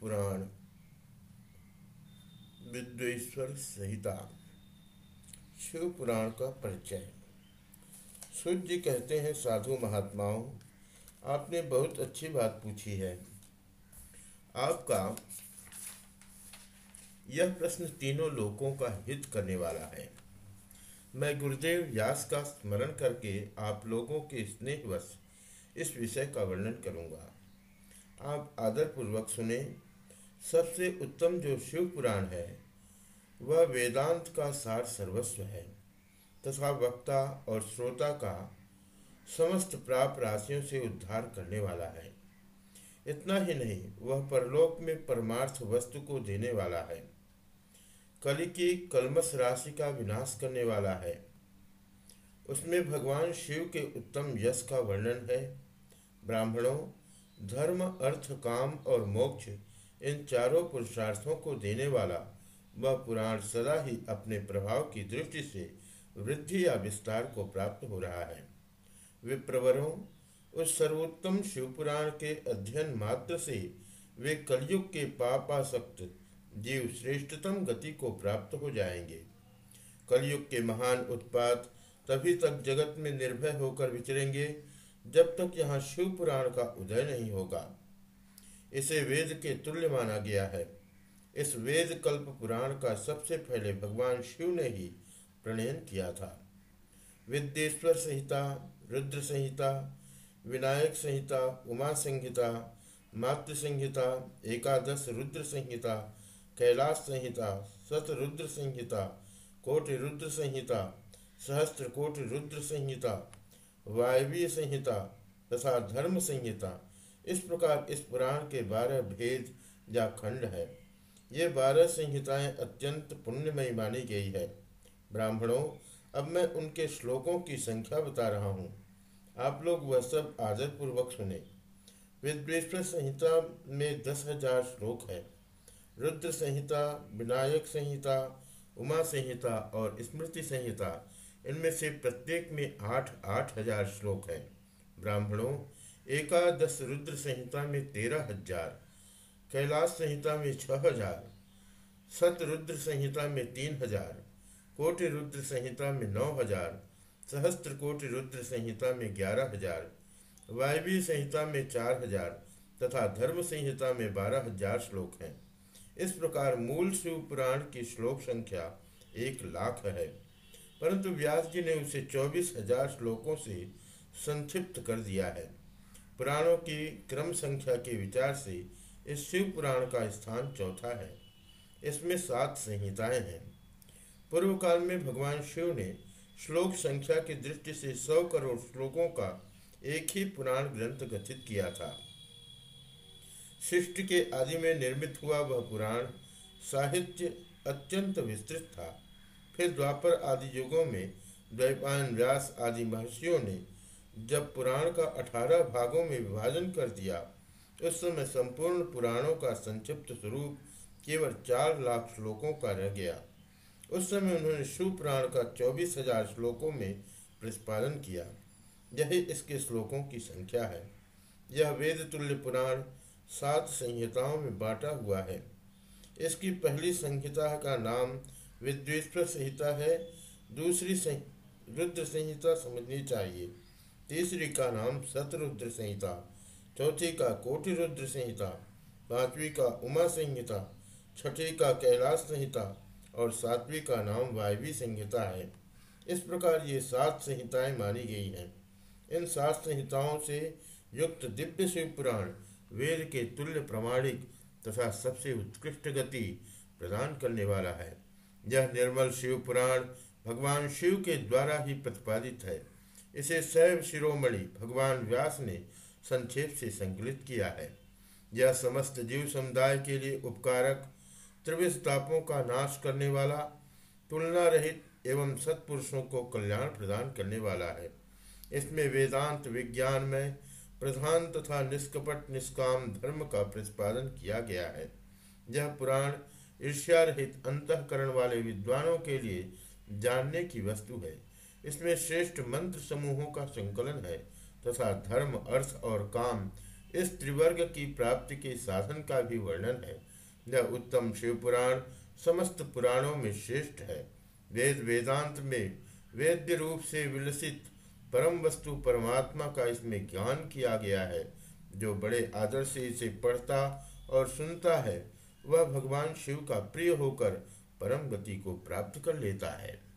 पुराण। विद्वेश्वर संहिता। शिव पुराण का परिचय। सूर्य जी कहते हैं, साधु महात्माओं, आपने बहुत अच्छी बात पूछी है। आपका यह प्रश्न तीनों लोगों का हित करने वाला है। मैं गुरुदेव व्यास का स्मरण करके आप लोगों के स्नेहवश इस विषय का वर्णन करूँगा। आप आदरपूर्वक सुने सबसे उत्तम जो शिव पुराण है, वह वेदांत का सार सर्वस्व है, तथा वक्ता और श्रोता का समस्त प्राप्त राशियों से उद्धार करने वाला है। इतना ही नहीं, वह परलोक में परमार्थ वस्तु को देने वाला है। कली की कलमस राशि का विनाश करने वाला है। उसमें भगवान शिव के उत्तम यश का वर्णन है। ब्राह्मणों, धर्म, अर्थ, काम और मोक्ष इन चारों पुरुषार्थों को देने वाला, वह पुराण सदा ही अपने प्रभाव की दृष्टि से वृद्धि या विस्तार को प्राप्त हो रहा है। विप्रवरों, उस सर्वोत्तम शिवपुराण के अध्ययन मात्र से वे कलयुग के पापासक्त, जीव श्रेष्ठतम गति को प्राप्त हो जाएँगे। कलयुग के महान उत्पात तभी तक जगत में निर्भय होकर विचरेंगे, जब तक यहाँ शिवपुराण का उदय नहीं होगा। इसे वेद के तुल्य माना गया है। इस वेद कल्प पुराण का सबसे पहले भगवान शिव ने ही प्रणयन किया था। विद्येश्वर संहिता, रुद्र संहिता, विनायक संहिता, उमा संहिता, मातृ संहिता, एकादश रुद्र संहिता, कैलाश संहिता सत रुद्र संहिता, कोटि रुद्र संहिता, सहस्त्र कोटि रुद्र संहिता, वायवीय संहिता तथा धर्म संहिता इस प्रकार इस पुराण के बारह भेद या खंड है। ये बारह संहिताएँ अत्यंत पुण्यमयी मानी गई है। ब्राह्मणों, अब मैं उनके श्लोकों की संख्या बता रहा हूँ। आप लोग वह सब आदरपूर्वक सुने। विद्वेश्वर संहिता में दस हज़ार श्लोक है। रुद्र संहिता, विनायक संहिता, उमा संहिता और स्मृति संहिता, इनमें से प्रत्येक में आठ आठ हज़ार श्लोक हैं। ब्राह्मणों एकादश रुद्र संहिता में तेरह हज़ार, कैलाश संहिता में छह हज़ार सत रुद्र संहिता में तीन हज़ार, कोटि रुद्र संहिता में नौ हज़ार, सहस्त्र कोटि रुद्र संहिता में ग्यारह हज़ार वायवी संहिता में चार हज़ार तथा धर्म संहिता में बारह हज़ार श्लोक हैं। इस प्रकार मूल शिव पुराण की श्लोक संख्या एक लाख है। परंतु व्यास जी ने उसे चौबीस हज़ार श्लोकों से संक्षिप्त कर दिया है। पुराणों की क्रम संख्या के विचार से इस शिव पुराण का स्थान चौथा है। इसमें सात संहिताएँ हैं। पूर्व काल में भगवान शिव ने श्लोक संख्या की दृष्टि से सौ करोड़ श्लोकों का एक ही पुराण ग्रंथ गठित किया था। सृष्टि के आदि में निर्मित हुआ वह पुराण साहित्य अत्यंत विस्तृत था। फिर द्वापर आदि युगों में द्वैपायन व्यास आदि महर्षियों ने जब पुराण का अठारह भागों में विभाजन कर दिया, उस समय संपूर्ण पुराणों का संक्षिप्त स्वरूप केवल चार लाख श्लोकों का रह गया। उस समय उन्होंने शिव पुराण का चौबीस हज़ार श्लोकों में प्रतिपादन किया। यही इसके श्लोकों की संख्या है। यह वेद तुल्य पुराण सात संहिताओं में बांटा हुआ है। इसकी पहली संहिता का नाम विद्वेश्वर संहिता है। दूसरी रुद्र संहिता समझनी चाहिए। तीसरी का नाम सतरुद्र संहिता, चौथी का कोटि रुद्र संहिता, पांचवी का उमा संहिता, छठी का कैलाश संहिता और सातवीं का नाम वायवी संहिता है। इस प्रकार ये सात संहिताएँ मानी गई हैं। इन सात संहिताओं से युक्त दिव्य शिव पुराण, वेद के तुल्य प्रमाणिक तथा सबसे उत्कृष्ट गति प्रदान करने वाला है। यह निर्मल शिव पुराण भगवान शिव के द्वारा ही प्रतिपादित है। इसे शैव शिरोमणि भगवान व्यास ने संक्षेप से संकलित किया है। यह समस्त जीव समुदाय के लिए उपकारक त्रिविश तापों का नाश करने वाला, तुलना रहित एवं सत्पुरुषों को कल्याण प्रदान करने वाला है। इसमें वेदांत विज्ञान में प्रधान तथा निष्कपट निष्काम धर्म का प्रतिपादन किया गया है। यह पुराण ईर्ष्या रहित अंतकरण वाले विद्वानों के लिए जानने की वस्तु है। इसमें श्रेष्ठ मंत्र समूहों का संकलन है तथा धर्म, अर्थ और काम इस त्रिवर्ग की प्राप्ति के साधन का भी वर्णन है। यह उत्तम शिव पुराण समस्त पुराणों में श्रेष्ठ है। वेद, वेदांत में वेद्य रूप से विलसित परम वस्तु परमात्मा का इसमें ज्ञान किया गया है। जो बड़े आदर से इसे पढ़ता और सुनता है, वह भगवान शिव का प्रिय होकर परम गति को प्राप्त कर लेता है।